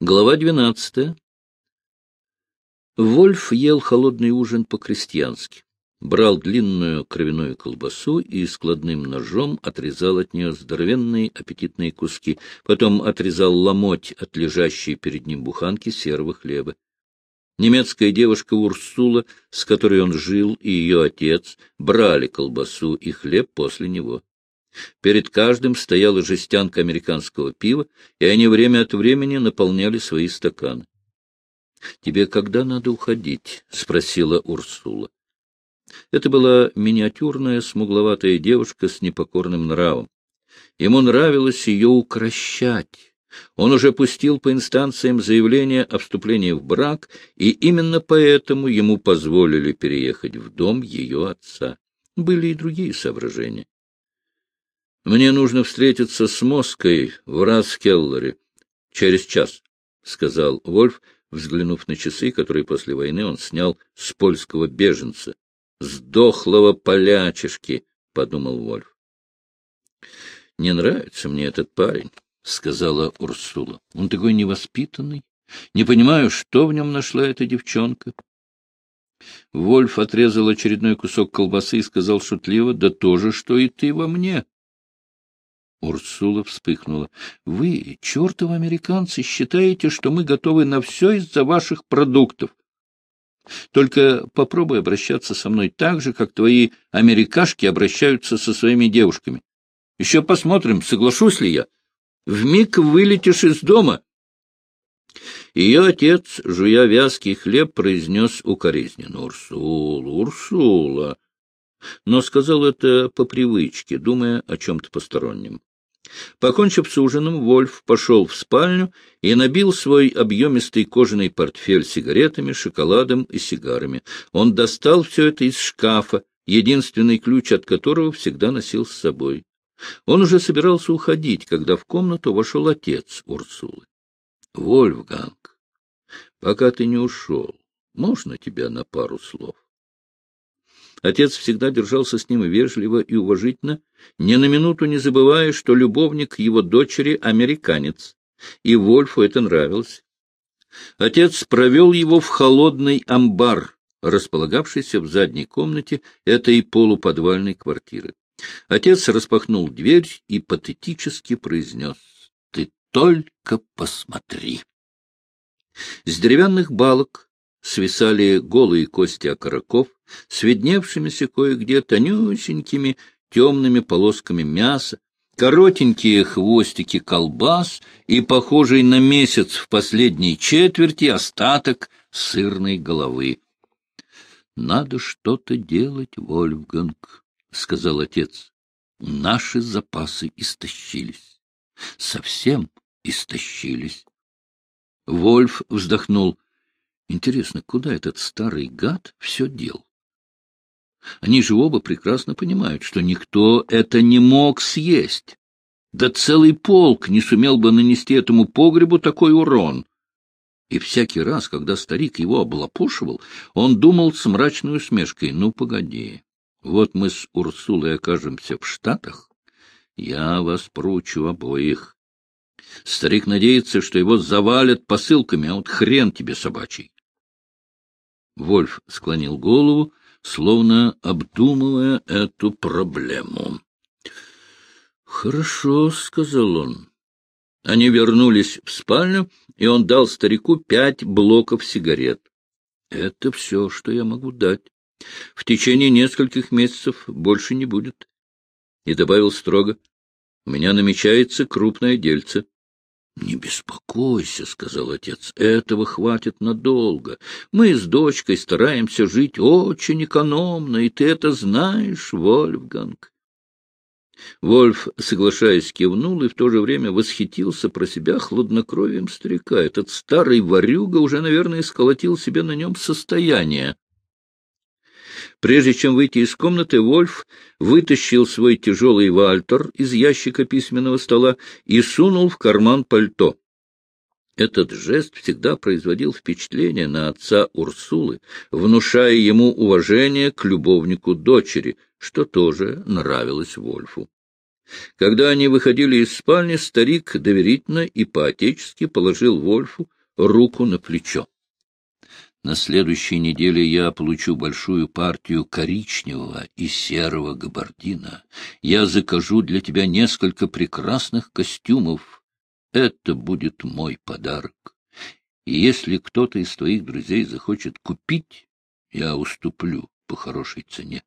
Глава двенадцатая. Вольф ел холодный ужин по-крестьянски. Брал длинную кровяную колбасу и складным ножом отрезал от нее здоровенные аппетитные куски, потом отрезал ломоть от лежащей перед ним буханки серого хлеба. Немецкая девушка Урсула, с которой он жил, и ее отец брали колбасу и хлеб после него. Перед каждым стояла жестянка американского пива, и они время от времени наполняли свои стаканы. — Тебе когда надо уходить? — спросила Урсула. Это была миниатюрная, смугловатая девушка с непокорным нравом. Ему нравилось ее укращать. Он уже пустил по инстанциям заявление о вступлении в брак, и именно поэтому ему позволили переехать в дом ее отца. Были и другие соображения. Мне нужно встретиться с Моской в Раскеллере через час, — сказал Вольф, взглянув на часы, которые после войны он снял с польского беженца. — Сдохлого полячишки, — подумал Вольф. — Не нравится мне этот парень, — сказала Урсула. — Он такой невоспитанный. Не понимаю, что в нем нашла эта девчонка. Вольф отрезал очередной кусок колбасы и сказал шутливо, — Да то же, что и ты во мне. Урсула вспыхнула. — Вы, чертовы американцы, считаете, что мы готовы на все из-за ваших продуктов. Только попробуй обращаться со мной так же, как твои америкашки обращаются со своими девушками. Еще посмотрим, соглашусь ли я. Вмиг вылетишь из дома. Ее отец, жуя вязкий хлеб, произнес укоризненно. — Урсула, Урсула! Но сказал это по привычке, думая о чем-то постороннем. Покончив с ужином, Вольф пошел в спальню и набил свой объемистый кожаный портфель сигаретами, шоколадом и сигарами. Он достал все это из шкафа, единственный ключ от которого всегда носил с собой. Он уже собирался уходить, когда в комнату вошел отец Урсулы. — Вольфганг, пока ты не ушел, можно тебя на пару слов? Отец всегда держался с ним вежливо и уважительно, ни на минуту не забывая, что любовник его дочери — американец, и Вольфу это нравилось. Отец провел его в холодный амбар, располагавшийся в задней комнате этой полуподвальной квартиры. Отец распахнул дверь и патетически произнес «Ты только посмотри!» С деревянных балок свисали голые кости окороков, с видневшимися кое-где тонюсенькими темными полосками мяса, коротенькие хвостики колбас и похожий на месяц в последней четверти остаток сырной головы. — Надо что-то делать, Вольфганг, — сказал отец. — Наши запасы истощились. Совсем истощились. Вольф вздохнул. Интересно, куда этот старый гад все дел? Они же оба прекрасно понимают, что никто это не мог съесть. Да целый полк не сумел бы нанести этому погребу такой урон. И всякий раз, когда старик его облапошивал, он думал с мрачной усмешкой, ну, погоди, вот мы с Урсулой окажемся в Штатах, я вас прочу обоих. Старик надеется, что его завалят посылками, а вот хрен тебе собачий. Вольф склонил голову, словно обдумывая эту проблему. — Хорошо, — сказал он. Они вернулись в спальню, и он дал старику пять блоков сигарет. — Это все, что я могу дать. В течение нескольких месяцев больше не будет. И добавил строго, — у меня намечается крупное дельце. — Не беспокойся, — сказал отец, — этого хватит надолго. Мы с дочкой стараемся жить очень экономно, и ты это знаешь, Вольфганг. Вольф, соглашаясь, кивнул и в то же время восхитился про себя хладнокровием старика. Этот старый ворюга уже, наверное, сколотил себе на нем состояние. Прежде чем выйти из комнаты, Вольф вытащил свой тяжелый вальтер из ящика письменного стола и сунул в карман пальто. Этот жест всегда производил впечатление на отца Урсулы, внушая ему уважение к любовнику дочери, что тоже нравилось Вольфу. Когда они выходили из спальни, старик доверительно и по-отечески положил Вольфу руку на плечо. На следующей неделе я получу большую партию коричневого и серого габардина. Я закажу для тебя несколько прекрасных костюмов. Это будет мой подарок. И если кто-то из твоих друзей захочет купить, я уступлю по хорошей цене,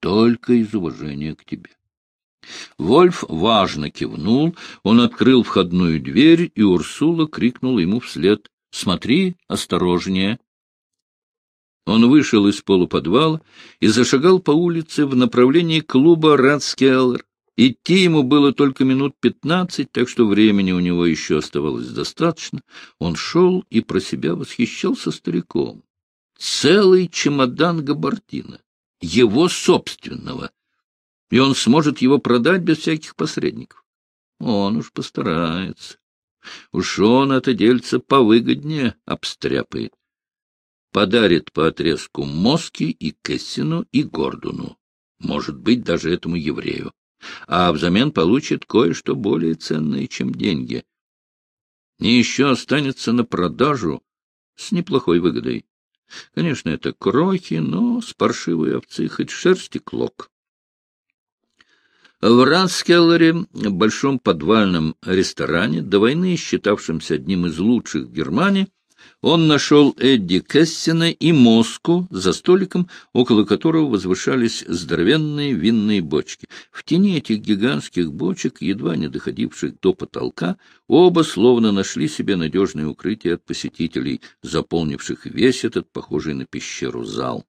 только из уважения к тебе. Вольф важно кивнул, он открыл входную дверь, и Урсула крикнула ему вслед — Смотри, осторожнее! Он вышел из полуподвала и зашагал по улице в направлении клуба «Радскеллер». Идти ему было только минут пятнадцать, так что времени у него еще оставалось достаточно. Он шел и про себя восхищался стариком. Целый чемодан габардина, его собственного, и он сможет его продать без всяких посредников. Он уж постарается. Уж он это дельце повыгоднее обстряпает подарит по отрезку Моски и Кессину и Гордону, может быть, даже этому еврею, а взамен получит кое-что более ценное, чем деньги. И еще останется на продажу с неплохой выгодой. Конечно, это крохи, но с паршивой овцы хоть шерсти клок. В Ранскеллере, большом подвальном ресторане, до войны считавшемся одним из лучших в Германии, он нашел Эдди Кессина и Моску за столиком, около которого возвышались здоровенные винные бочки. В тени этих гигантских бочек, едва не доходивших до потолка, оба словно нашли себе надежное укрытие от посетителей, заполнивших весь этот, похожий на пещеру, зал.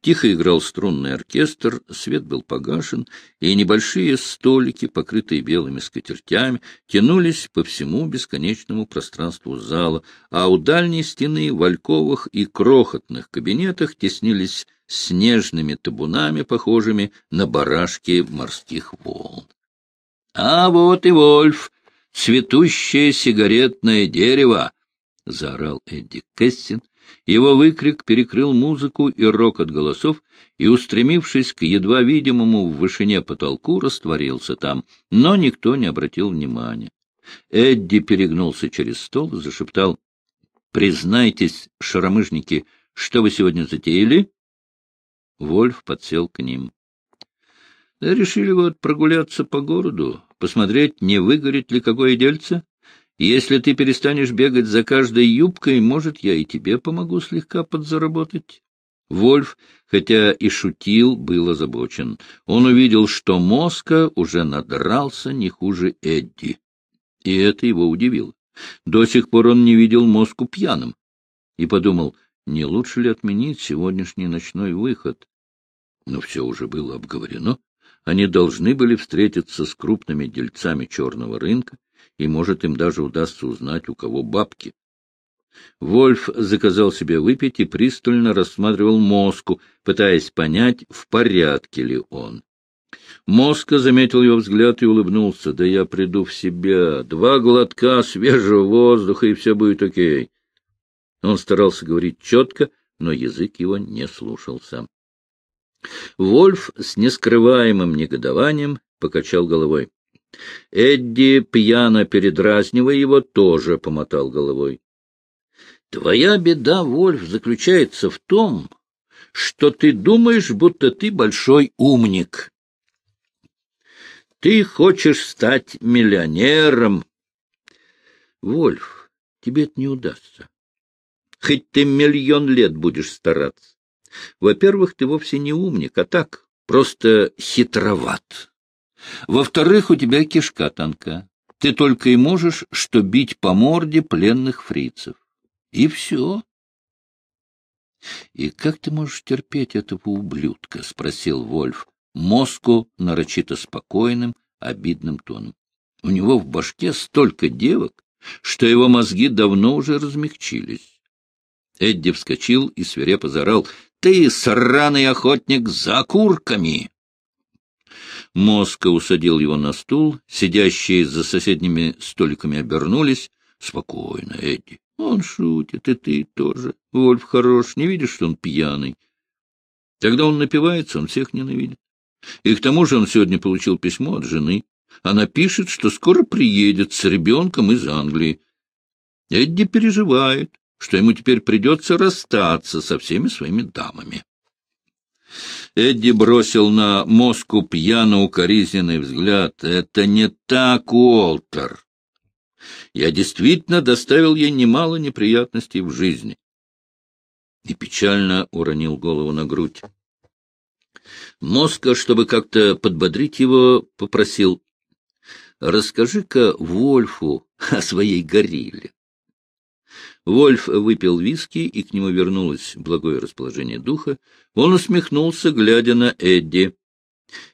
Тихо играл струнный оркестр, свет был погашен, и небольшие столики, покрытые белыми скатертями, тянулись по всему бесконечному пространству зала, а у дальней стены в альковых и крохотных кабинетах теснились снежными табунами, похожими на барашки морских волн. — А вот и Вольф, цветущее сигаретное дерево! — заорал Эдди Кэссин, его выкрик перекрыл музыку и рокот голосов, и, устремившись к едва видимому в вышине потолку, растворился там, но никто не обратил внимания. Эдди перегнулся через стол и зашептал. — Признайтесь, шаромыжники, что вы сегодня затеяли? Вольф подсел к ним. — Решили вот прогуляться по городу, посмотреть, не выгорит ли какое дельце? Если ты перестанешь бегать за каждой юбкой, может, я и тебе помогу слегка подзаработать. Вольф, хотя и шутил, был озабочен. Он увидел, что Моска уже надрался не хуже Эдди. И это его удивило. До сих пор он не видел Моску пьяным. И подумал, не лучше ли отменить сегодняшний ночной выход. Но все уже было обговорено. Они должны были встретиться с крупными дельцами черного рынка, и, может, им даже удастся узнать, у кого бабки. Вольф заказал себе выпить и пристально рассматривал Моску, пытаясь понять, в порядке ли он. Моска заметил его взгляд и улыбнулся. — Да я приду в себя. Два глотка свежего воздуха, и все будет окей. Он старался говорить четко, но язык его не слушался. Вольф с нескрываемым негодованием покачал головой. Эдди, пьяно передразнивая его, тоже помотал головой. — Твоя беда, Вольф, заключается в том, что ты думаешь, будто ты большой умник. Ты хочешь стать миллионером. Вольф, тебе это не удастся. Хоть ты миллион лет будешь стараться. Во-первых, ты вовсе не умник, а так, просто хитроват. Во-вторых, у тебя кишка тонка. Ты только и можешь, что бить по морде пленных фрицев. И все. — И как ты можешь терпеть этого ублюдка? — спросил Вольф, мозгу нарочито спокойным, обидным тоном. У него в башке столько девок, что его мозги давно уже размягчились. Эдди вскочил и свирепо заорал. — Ты, сраный охотник, за окурками! Моска усадил его на стул, сидящие за соседними столиками обернулись. — Спокойно, Эдди. Он шутит, и ты тоже. Вольф хорош, не видишь, что он пьяный. Когда он напивается, он всех ненавидит. И к тому же он сегодня получил письмо от жены. Она пишет, что скоро приедет с ребенком из Англии. Эдди переживает, что ему теперь придется расстаться со всеми своими дамами. Эдди бросил на мозгу пьяно-укоризненный взгляд. «Это не так, Уолтер. Я действительно доставил ей немало неприятностей в жизни». И печально уронил голову на грудь. Моска, чтобы как-то подбодрить его, попросил, «Расскажи-ка Вольфу о своей горилле». Вольф выпил виски, и к нему вернулось благое расположение духа. Он усмехнулся, глядя на Эдди.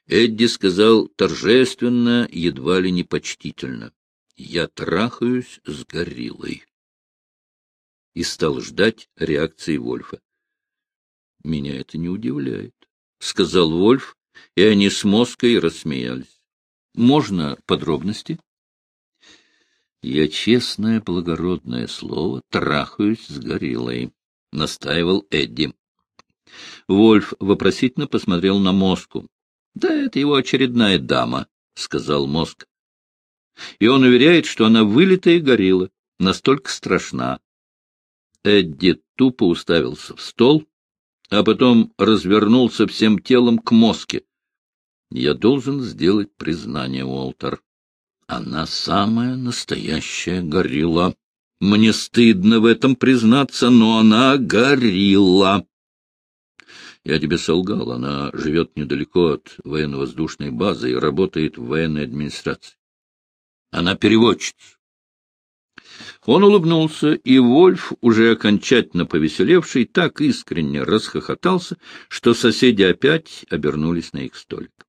Эдди сказал торжественно, едва ли не почтительно. «Я трахаюсь с гориллой». И стал ждать реакции Вольфа. «Меня это не удивляет», — сказал Вольф, и они с Моской рассмеялись. «Можно подробности?» Я, честное, благородное слово, трахаюсь с гориллой, — настаивал Эдди. Вольф вопросительно посмотрел на Моску. — Да это его очередная дама, — сказал Моск. И он уверяет, что она вылитая горилла, настолько страшна. Эдди тупо уставился в стол, а потом развернулся всем телом к Моске. — Я должен сделать признание, Уолтер. Она самая настоящая горилла. Мне стыдно в этом признаться, но она горилла. Я тебе солгал, она живет недалеко от военно-воздушной базы и работает в военной администрации. Она переводчица. Он улыбнулся, и Вольф, уже окончательно повеселевший, так искренне расхохотался, что соседи опять обернулись на их столик.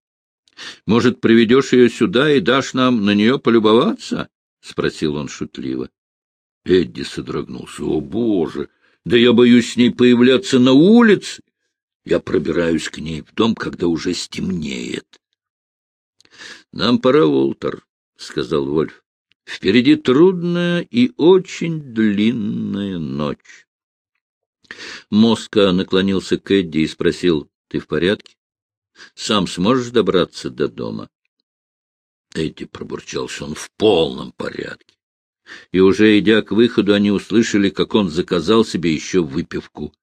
Может, приведешь ее сюда и дашь нам на нее полюбоваться? — спросил он шутливо. Эдди содрогнулся. — О, Боже! Да я боюсь с ней появляться на улице. Я пробираюсь к ней в дом, когда уже стемнеет. — Нам пора, Волтер, — сказал Вольф. — Впереди трудная и очень длинная ночь. Моска наклонился к Эдди и спросил, — Ты в порядке? Сам сможешь добраться до дома? Эдди пробурчал, что он в полном порядке. И уже идя к выходу, они услышали, как он заказал себе еще выпивку.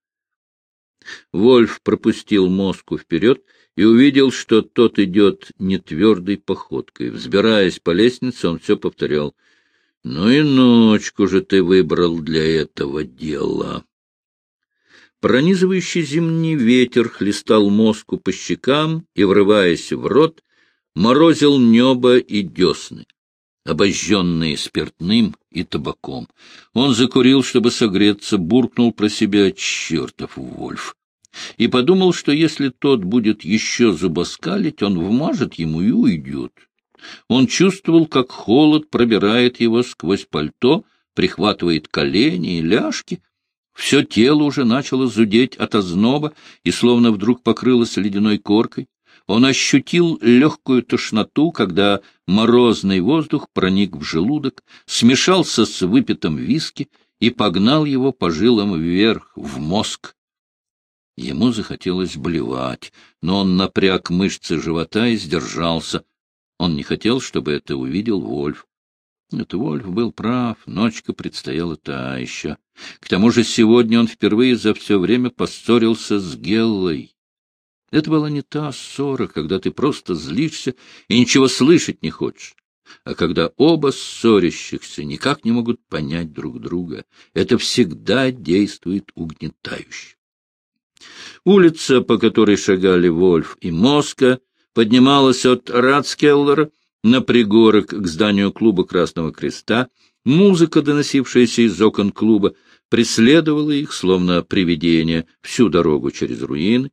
Вольф пропустил мозгу вперед и увидел, что тот идет нетвердой походкой. Взбираясь по лестнице, он все повторял. — Ну и ночку же ты выбрал для этого дела. Пронизывающий зимний ветер хлестал мозгу по щекам и, врываясь в рот, морозил небо и десны, обожженные спиртным и табаком. Он закурил, чтобы согреться, буркнул про себя «чертов Вольф» и подумал, что если тот будет еще зубоскалить, он вмажет ему и уйдет. Он чувствовал, как холод пробирает его сквозь пальто, прихватывает колени и ляжки — все тело уже начало зудеть от озноба и словно вдруг покрылось ледяной коркой. Он ощутил легкую тошноту, когда морозный воздух проник в желудок, смешался с выпитым виски и погнал его по жилам вверх, в мозг. Ему захотелось блевать, но он напряг мышцы живота и сдержался. Он не хотел, чтобы это увидел Вольф. Нет, Вольф был прав, ночка предстояла та еще. К тому же сегодня он впервые за все время поссорился с Геллой. Это была не та ссора, когда ты просто злишься и ничего слышать не хочешь, а когда оба ссорящихся никак не могут понять друг друга. Это всегда действует угнетающе. Улица, по которой шагали Вольф и Моска, поднималась от Ратскеллера на пригорок к зданию клуба Красного Креста, музыка, доносившаяся из окон клуба, преследовала их, словно привидение, всю дорогу через руины.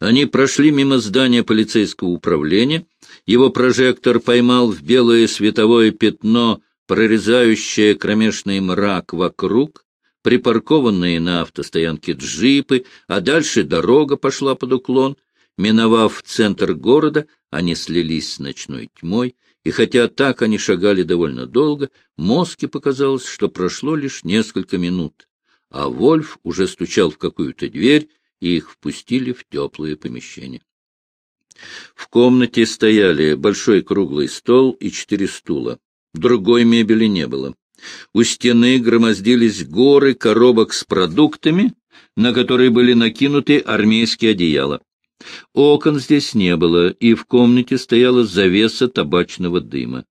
Они прошли мимо здания полицейского управления, его прожектор поймал в белое световое пятно, прорезающее кромешный мрак вокруг, припаркованные на автостоянке джипы, а дальше дорога пошла под уклон — Миновав центр города, они слились с ночной тьмой, и хотя так они шагали довольно долго, Моске показалось, что прошло лишь несколько минут, а Вольф уже стучал в какую-то дверь, и их впустили в теплое помещение. В комнате стояли большой круглый стол и четыре стула. Другой мебели не было. У стены громоздились горы коробок с продуктами, на которые были накинуты армейские одеяла. Окон здесь не было, и в комнате стояла завеса табачного дыма.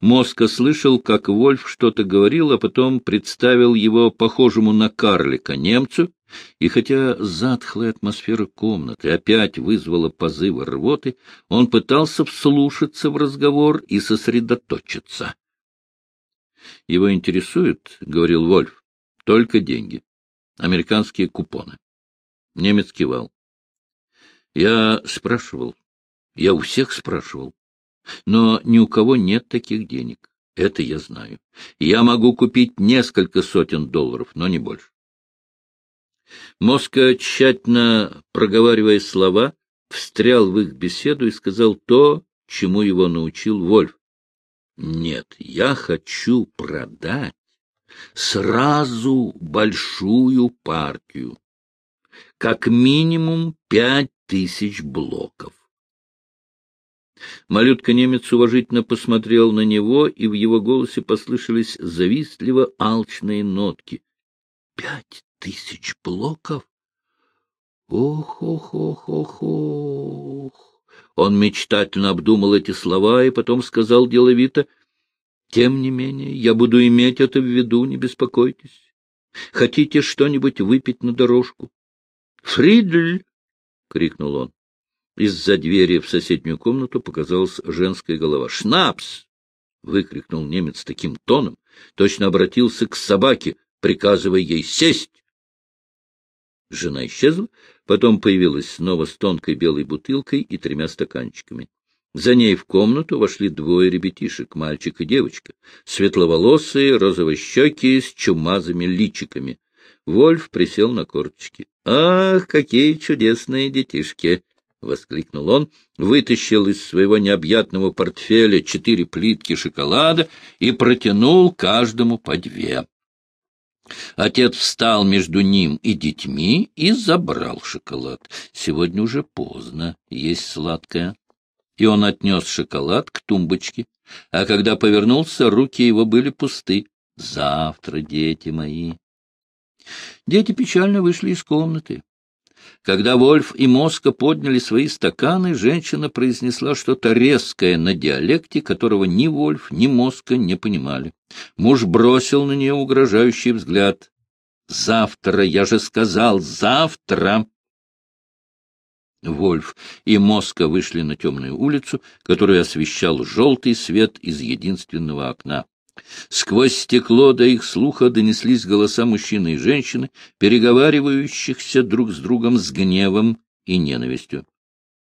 Моска слышал, как Вольф что-то говорил, а потом представил его похожему на карлика немцу, и хотя затхлая атмосфера комнаты опять вызвала позывы рвоты, он пытался вслушаться в разговор и сосредоточиться. Его интересует, — говорил Вольф, — только деньги, американские купоны. Немец кивал. Я спрашивал, я у всех спрашивал, но ни у кого нет таких денег. Это я знаю. Я могу купить несколько сотен долларов, но не больше. Моска, тщательно проговаривая слова, встрял в их беседу и сказал то, чему его научил Вольф. Нет, я хочу продать сразу большую партию, как минимум пять тысяч блоков. Малютка-немец уважительно посмотрел на него, и в его голосе послышались завистливо алчные нотки. — Пять тысяч блоков? Ох-ох-ох-ох-ох! Он мечтательно обдумал эти слова и потом сказал деловито, «Тем не менее, я буду иметь это в виду, не беспокойтесь. Хотите что-нибудь выпить на дорожку?» «Фридль!» — крикнул он. Из-за двери в соседнюю комнату показалась женская голова. «Шнапс!» — выкрикнул немец таким тоном, точно обратился к собаке, приказывая ей сесть. Жена исчезла, потом появилась снова с тонкой белой бутылкой и тремя стаканчиками. За ней в комнату вошли двое ребятишек, мальчик и девочка, светловолосые, розовощекие, с чумазыми личиками. Вольф присел на корточки. — Ах, какие чудесные детишки! — воскликнул он, вытащил из своего необъятного портфеля четыре плитки шоколада и протянул каждому по две. Отец встал между ним и детьми и забрал шоколад. Сегодня уже поздно, есть сладкое. И он отнес шоколад к тумбочке, а когда повернулся, руки его были пусты. Завтра, дети мои. Дети печально вышли из комнаты. Когда Вольф и Моска подняли свои стаканы, женщина произнесла что-то резкое на диалекте, которого ни Вольф, ни Моска не понимали. Муж бросил на нее угрожающий взгляд. «Завтра, я же сказал, завтра!» Вольф и Моска вышли на темную улицу, которую освещал желтый свет из единственного окна. Сквозь стекло до их слуха донеслись голоса мужчины и женщины, переговаривающихся друг с другом с гневом и ненавистью.